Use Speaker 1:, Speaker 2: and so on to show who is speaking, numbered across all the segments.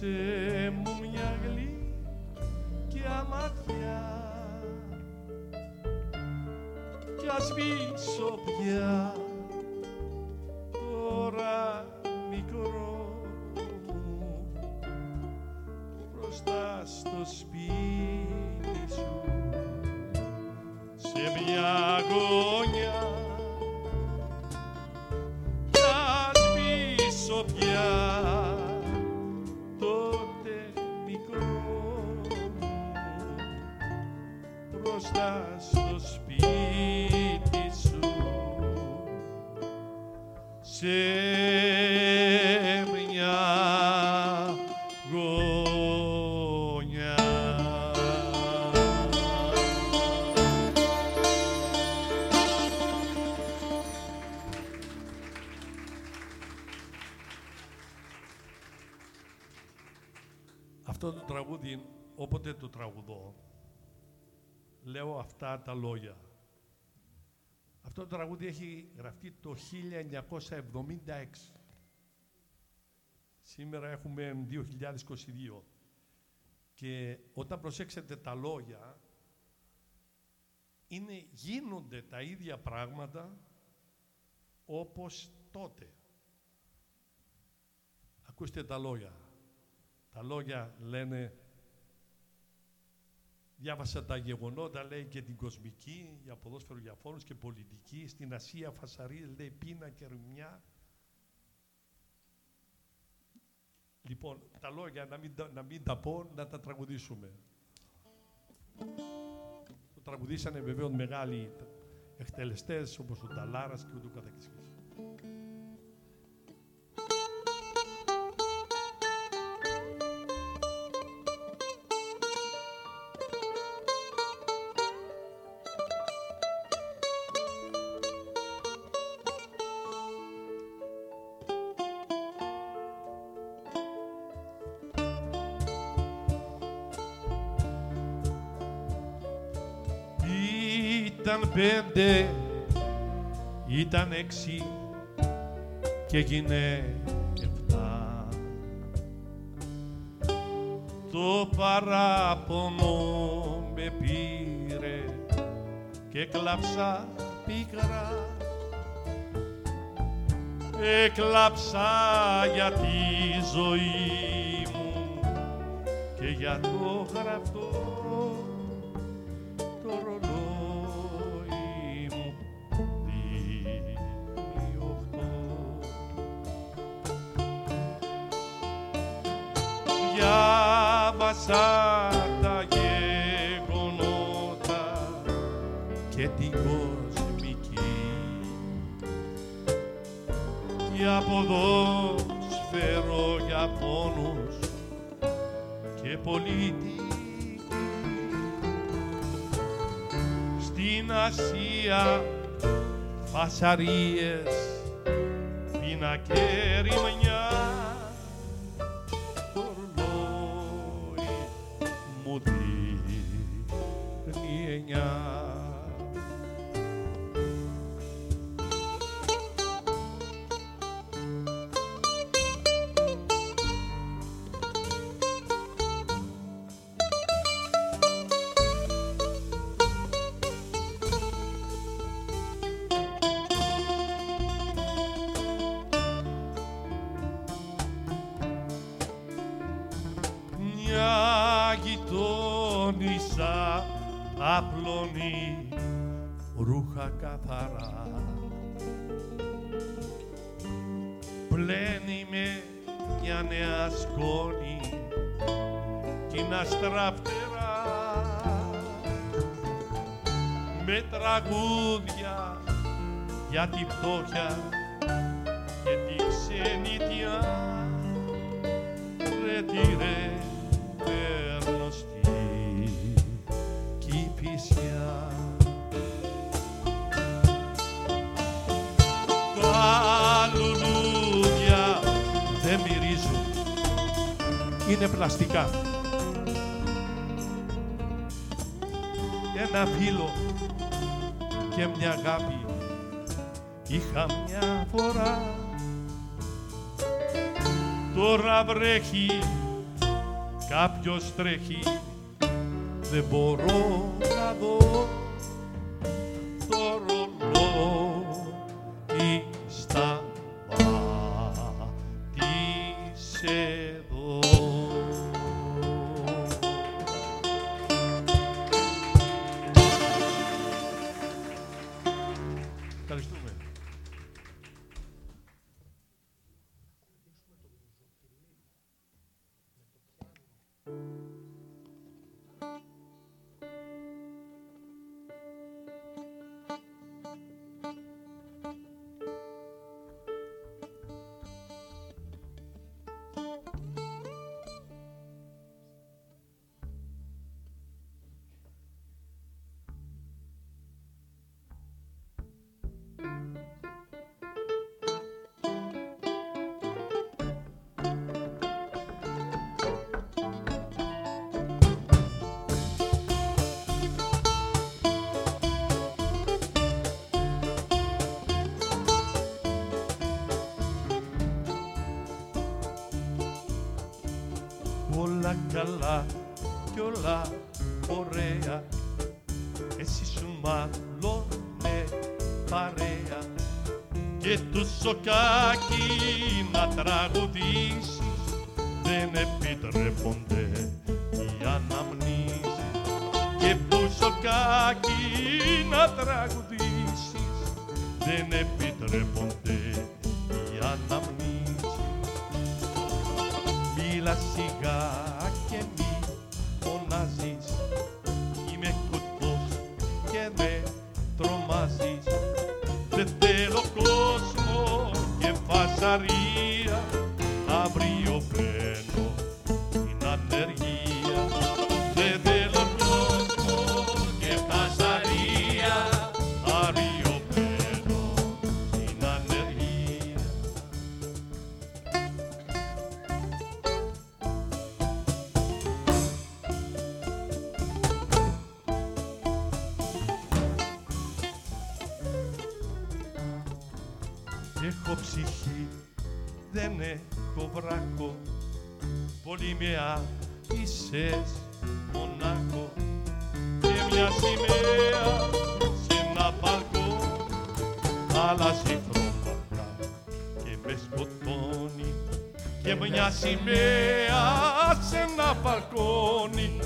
Speaker 1: Δώσε μου μια γλυκιά ματιά κι ας σβήσω πια Αυτό το τραγούδι, όποτε το τραγουδώ, λέω αυτά τα λόγια. Αυτό το τραγούδι έχει γραφτεί το 1976. Σήμερα έχουμε 2022. Και όταν προσέξετε τα λόγια, είναι, γίνονται τα ίδια πράγματα όπως τότε. Ακούστε τα λόγια. Τα λόγια λένε Διάβασα τα γεγονότα, λέει και την κοσμική, για ποδόσφαιρο για φόρους και πολιτική. Στην Ασία φασαρίες, λέει πείνα και ρημιά. Λοιπόν, τα λόγια να μην, τα- να μην τα πω, να τα τραγουδήσουμε. Το τραγουδήσανε βεβαίως μεγάλοι εκτελεστές όπως ο Ταλάρας και ούτω καθεξής. Ήταν πέντε, ήταν έξι και έγινε εφτά. Το παράπονο με πήρε και κλάψα πίκρα. Έκλαψα για τη ζωή μου και για το γραφτό Διάβασα τα γεγονότα και την κοσμική για ποδόσφαιρο, για πόνους και πολιτική. Στην Ασία φασαρίες, πείνα και απλώνει ρούχα καθαρά. Πλένει με μια νέα σκόνη κι είναι αστραφτερά. Με τραγούδια για τη φτώχεια πλαστικά. Ένα φίλο και μια αγάπη. Είχα μια φορά. Τώρα βρέχει. Κάποιος τρέχει, δεν μπορώ να δω Όλα καλά κι όλα ωραία. Εσύ σου μάλλονε παρέα. Και τους σοκάκι να τραγουδήσεις Δεν επιτρέπονται οι αναμνήσεις. Και που σοκάκι να τραγουδήσεις μπαλκόνι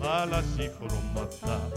Speaker 1: Αλλάζει χρώματα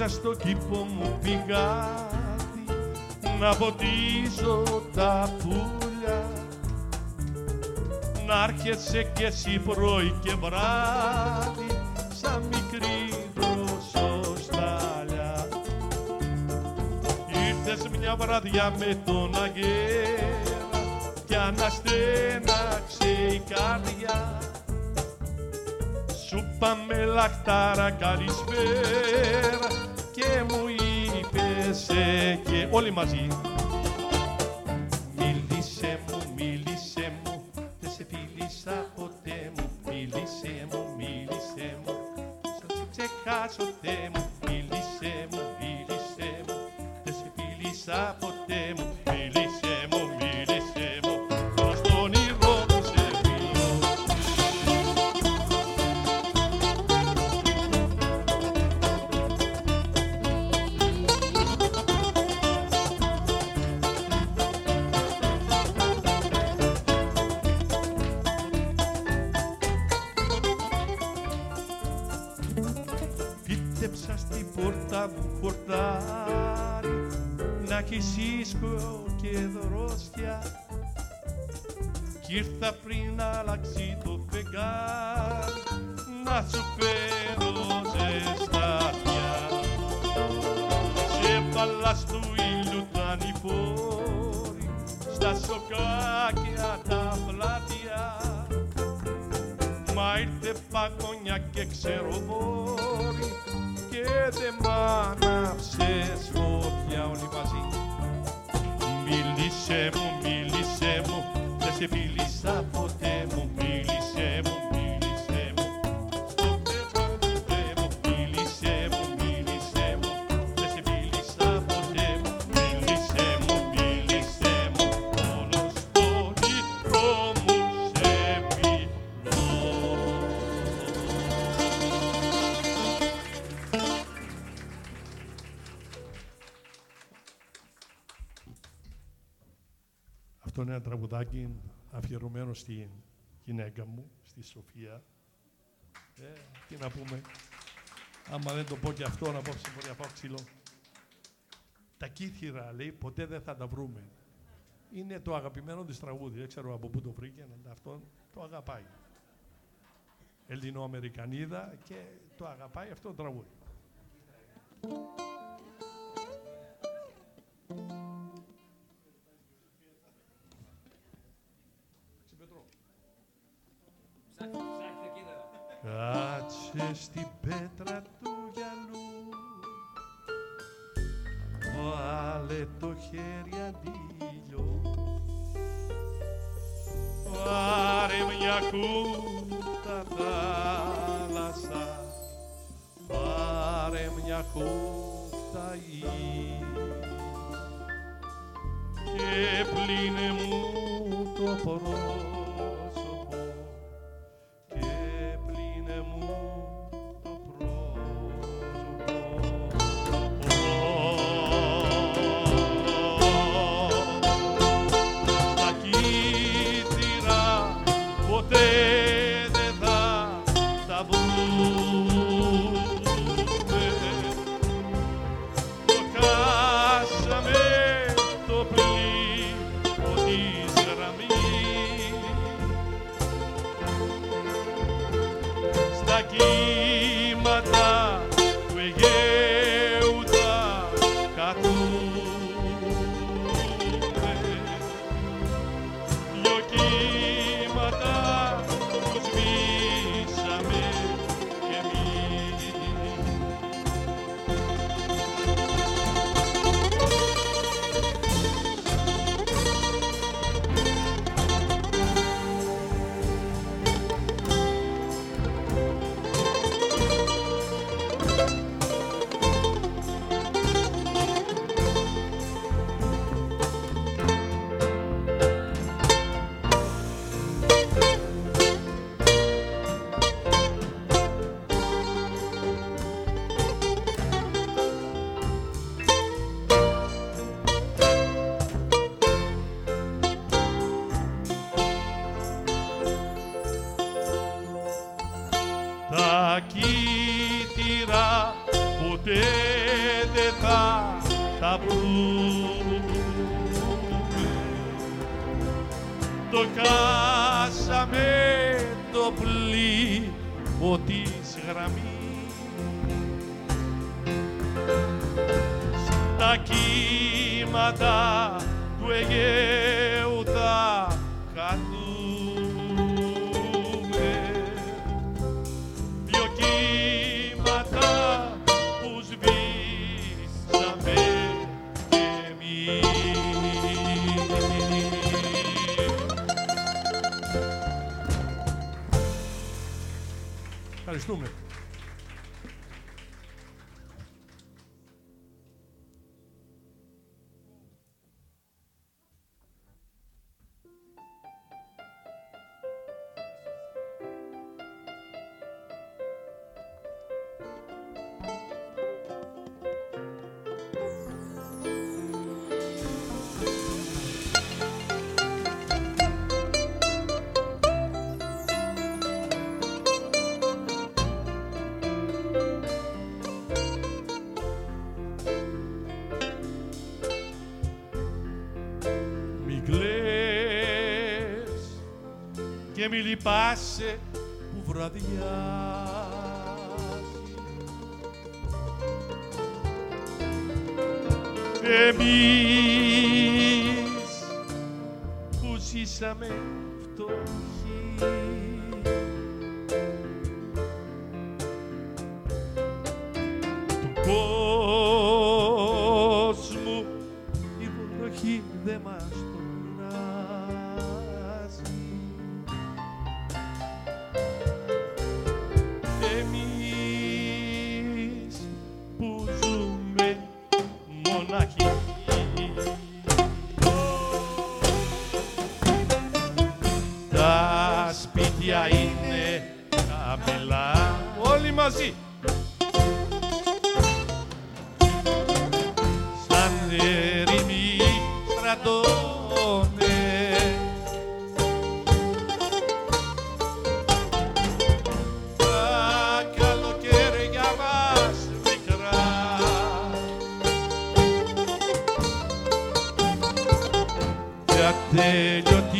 Speaker 1: Άνοιξα στο κήπο μου πηγάδι να ποτίζω τα πουλιά. Να έρχεσαι κι εσύ πρωί και βράδυ σαν μικρή δροσοστάλια. Ήρθες μια βραδιά με τον αγέρα κι αναστέναξε η καρδιά. Σου πάμε λαχτάρα καλησπέρα και μου είπες ε, και όλοι μαζί. Μίλησε μου, μίλησε μου, δεν σε φίλησα ποτέ μου. Μίλησε μου, μίλησε μου, σαν σε ξεχάσω τε μου. Μίλησε μου, μίλησε μου, δεν σε φίλησα ποτέ και δεν μ' άναψες φωτιά όλοι μαζί. Μίλησέ μου, μίλησέ μου, δεν σε φίλησα ποτέ αφιερωμένο στη γυναίκα μου, στη Σοφία. Ε, τι να πούμε. Άμα δεν το πω και αυτό, να πω σε μπορεί να φάω ξύλο. Τα κύθυρα, λέει, ποτέ δεν θα τα βρούμε. Είναι το αγαπημένο της τραγούδι. Δεν ξέρω από πού το βρήκε, αλλά αυτό το αγαπάει. Ελληνοαμερικανίδα και το αγαπάει αυτό το τραγούδι. Στην πέτρα του γυαλού. Βάλε το χέρι αντίλιο. Πάρε μια κούτα θάλασσα. Πάρε μια κούτα γη Και πλύνε μου Ευχαριστούμε. και μη λυπάσαι που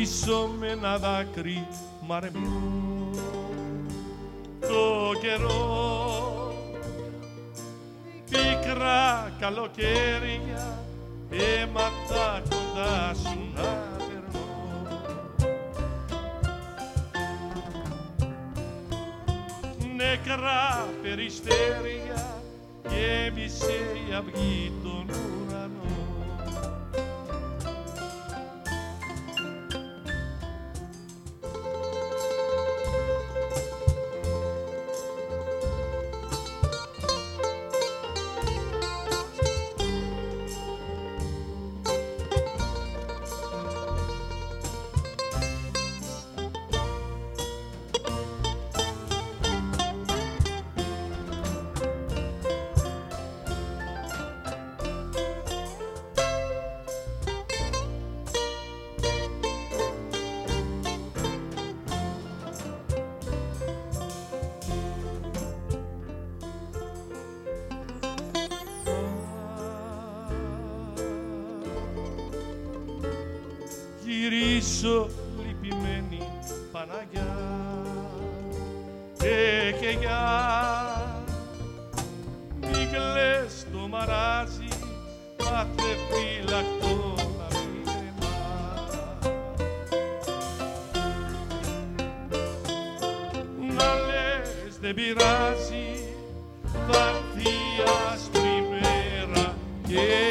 Speaker 1: Ποτίσω με ένα δάκρυ μαρμιού το καιρό πίκρα καλοκαίρια αίματα κοντά σου να περνώ νεκρά περιστέρια γυρίσω λυπημένη Παναγιά. Και και για μη κλαις το μαράζι πάτε φύλακτο να μην κρεμά να λες δεν πειράζει θα έρθει η άσπρη μέρα και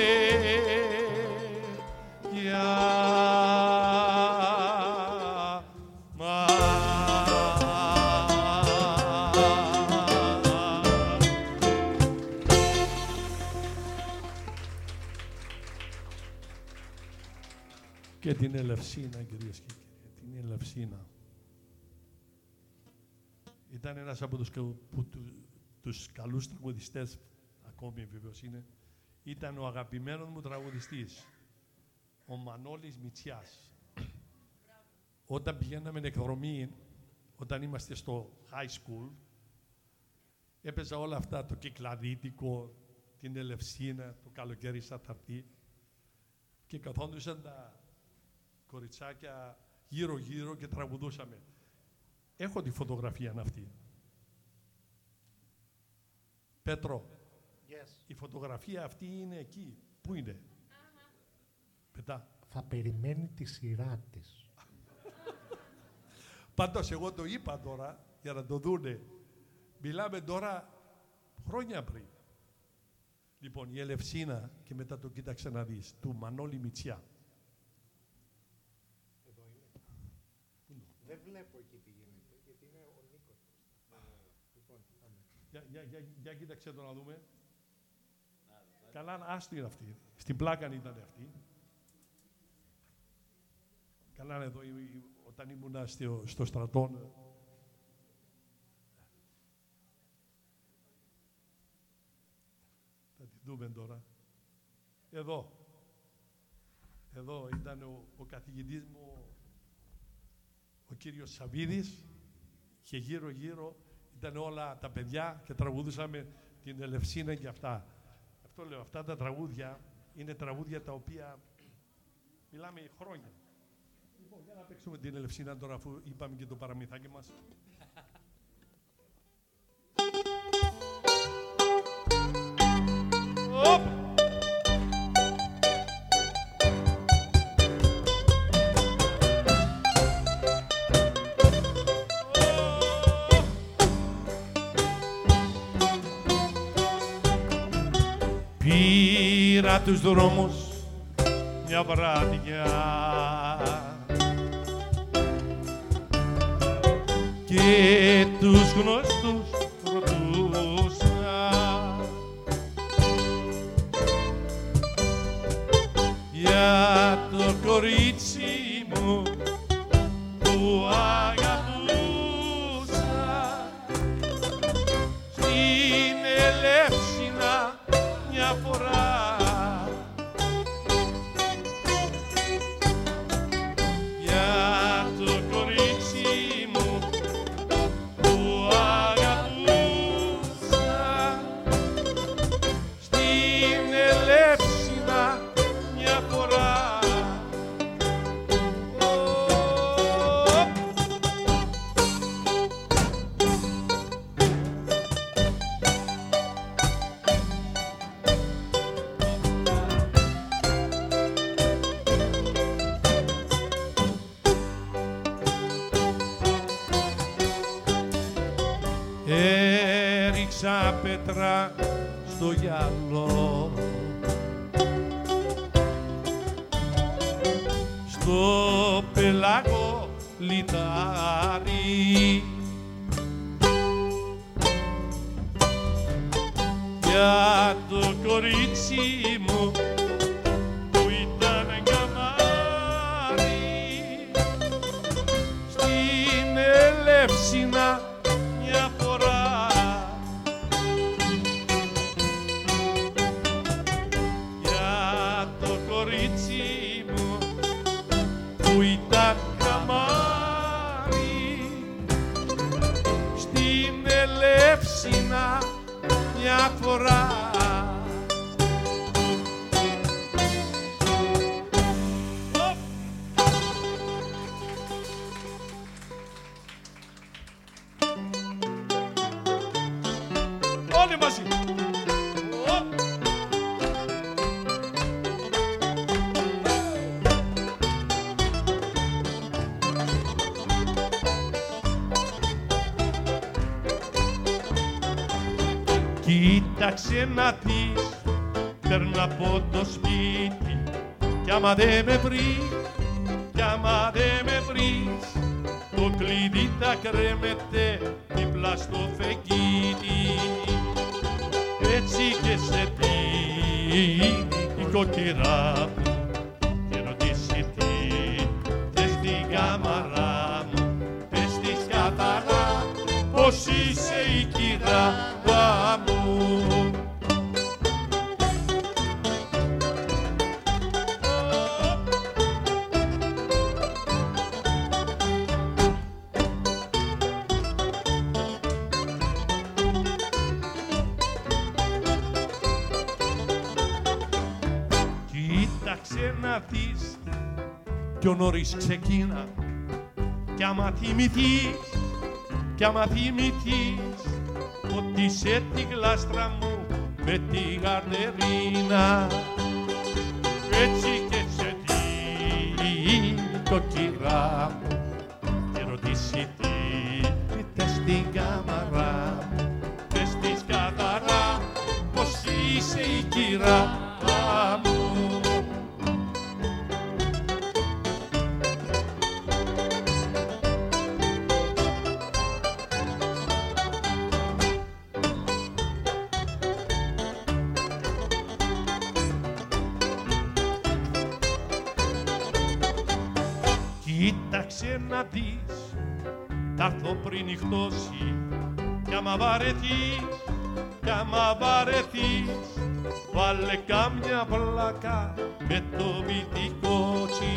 Speaker 1: την Ελευσίνα. Ήταν ένας από τους, κα- που, του, τους καλούς τραγουδιστές, ακόμη βεβαίως είναι, ήταν ο αγαπημένος μου τραγουδιστής, ο Μανώλης Μητσιάς. Όταν πηγαίναμε εκδρομή, όταν είμαστε στο high school, έπαιζα όλα αυτά, το κυκλαδίτικο, την Ελευσίνα, το καλοκαίρι σαν θαρτή και καθόντουσαν τα κοριτσάκια γύρω-γύρω και τραγουδούσαμε. Έχω τη φωτογραφία αυτή. Πέτρο, η φωτογραφία αυτή είναι εκεί. Πού είναι; Πετά.
Speaker 2: Θα περιμένει τη σειρά της.
Speaker 1: Πάντως εγώ το είπα τώρα για να το δούνε. Μιλάμε τώρα χρόνια πριν. Λοιπόν, η Ελευσίνα και μετά το κοίταξε να δεις, του Μανώλη Μητσιά.
Speaker 2: Εδώ είναι. Δεν βλέπω εκεί τι γίνεται, γιατί είναι ο Νίκος. Λοιπόν,
Speaker 1: για, για, για, για κοίταξε το να δούμε. Καλά, άστο είναι αυτή. Στην πλάκα ήταν αυτή. Καλά, εδώ, όταν ήμουν στο, στο στρατό, θα τη δούμε τώρα. Εδώ. Εδώ ήταν ο, ο καθηγητής μου, ο κύριος Σαβίδης, και γύρω-γύρω ήταν όλα τα παιδιά και τραγουδούσαμε την Ελευσίνα και αυτά. Αυτό λέω, αυτά τα τραγούδια είναι τραγούδια τα οποία μιλάμε χρόνια. Λοιπόν, για να παίξουμε την Ελευσίνα τώρα αφού είπαμε και το παραμυθάκι μας. Πήρα τους δρόμους μια βράδια και τους γνωστούς ρωτούσα για το κορίτσι μου που στο πελάγο λιτάρι. Για το κορίτσι μου Κοίταξε να δεις, παίρνω από το σπίτι. Κι άμα δεν με βρεις, κι άμα δεν με βρεις το κλειδί θα κρέμεται δίπλα στο φεγγίτι έτσι και σε δίνει η κοκκυρά μου και ρωτήσει τι θες την κάμαρά μου. Πες της καθαρά πως είσαι η κυρά μου να δεις πιο νωρίς ξεκίνα. Κι άμα θυμηθείς κι άμα θυμηθείς ότι σε τη γλάστρα μου με τη γαρνερίνα. Έτσι και σε τι το κυρά νυχτώσει κι άμα βαρεθείς, κι άμα βαρεθείς βάλε κάμια πλάκα με το βιτικότσι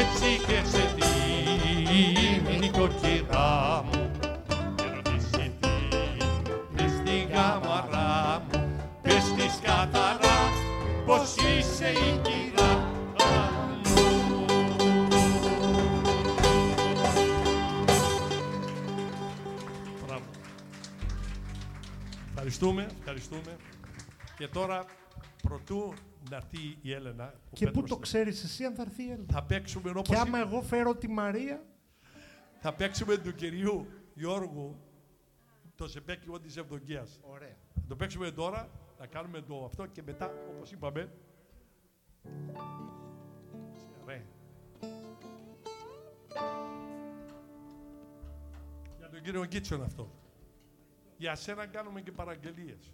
Speaker 1: έτσι και σε δίνει το κυρά μου και ρωτήσει τι είναι στη γάμαρά μου πες της καθαρά πως είσαι η Ευχαριστούμε, ευχαριστούμε. Και τώρα, προτού να έρθει η Έλενα... ο
Speaker 2: Και πού
Speaker 1: Πέτρος
Speaker 2: το
Speaker 1: θα-
Speaker 2: ξέρεις εσύ αν θα έρθει η Έλληνα.
Speaker 1: Θα παίξουμε όπως
Speaker 2: Και άμα εγώ φέρω τη Μαρία,
Speaker 1: θα παίξουμε του κυρίου Γιώργου το σεπέκιο της Ευδοκίας.
Speaker 2: ωραία.
Speaker 1: Θα το παίξουμε τώρα, θα κάνουμε το αυτό και μετά, όπως είπαμε... Ρε. Για τον κύριο Γκίτσον αυτό. Για σένα κάνουμε και παραγγελίες.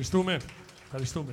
Speaker 1: Ευχαριστούμε. Ευχαριστούμε.